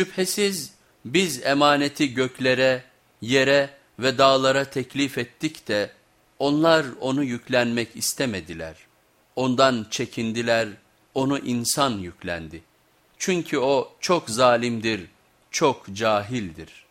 Şüphesiz biz emaneti göklere, yere ve dağlara teklif ettik de onlar onu yüklenmek istemediler. Ondan çekindiler, onu insan yüklendi. Çünkü o çok zalimdir, çok cahildir.''